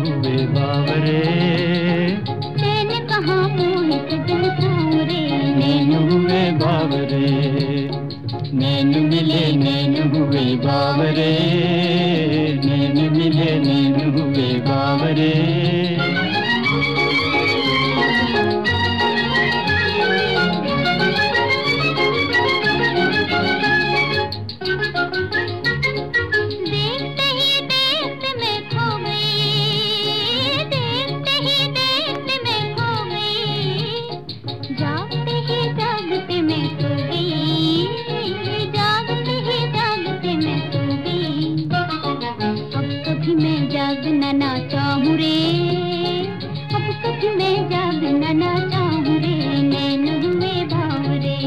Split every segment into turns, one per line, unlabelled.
हुए बावरे। मैंने कहा नैन हुए बावरे। नैन मिले नैन हुए बावरे।
रे। अब मैं रे, नैन हुए भावरे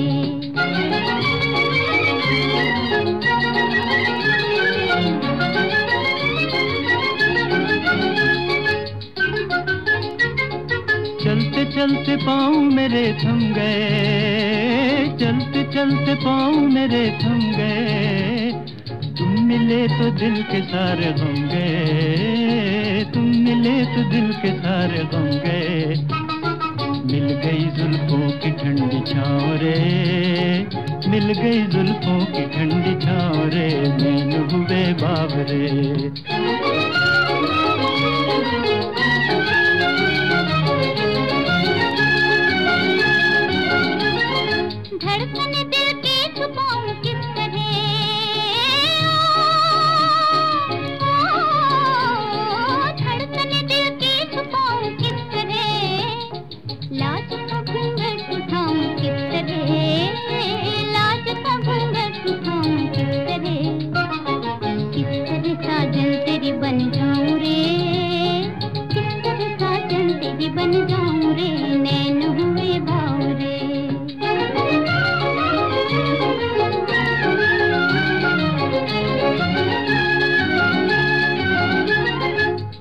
चलते चलते पाँव मेरे थम गए, चलते चलते पाँव मेरे थम गए। तुम मिले तो दिल के सारे गम गए। तो दिल के सारे गम गए मिल गई जुल्फों की ठंडी छाँव रे मिल गई जुल्फों की ठंडी छाँव रे नैन हुए बाबरे
धड़कन दिल की छुपाऊं किस बन जाऊँ रे नैन हुए बावरे।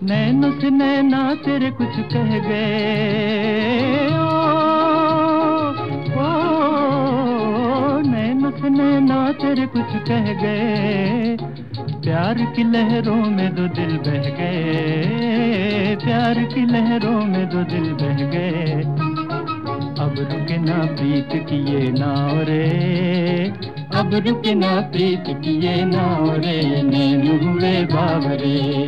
नैनो से नैना तेरे कुछ कह गए। ओ, ओ नैनो से नैना तेरे कुछ कह गए। प्यार की लहरों में दो दिल बह गए प्यार की लहरों में दो दिल बह गए। अब रुके ना प्रीत किए नाव रे अब रुके ना प्रीत किए नाव रे नैन हुए बावरे।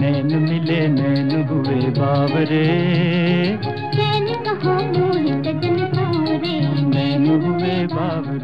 नैन मिले नैन हुए बावरे।
सावरे
नैन हुए बावरे।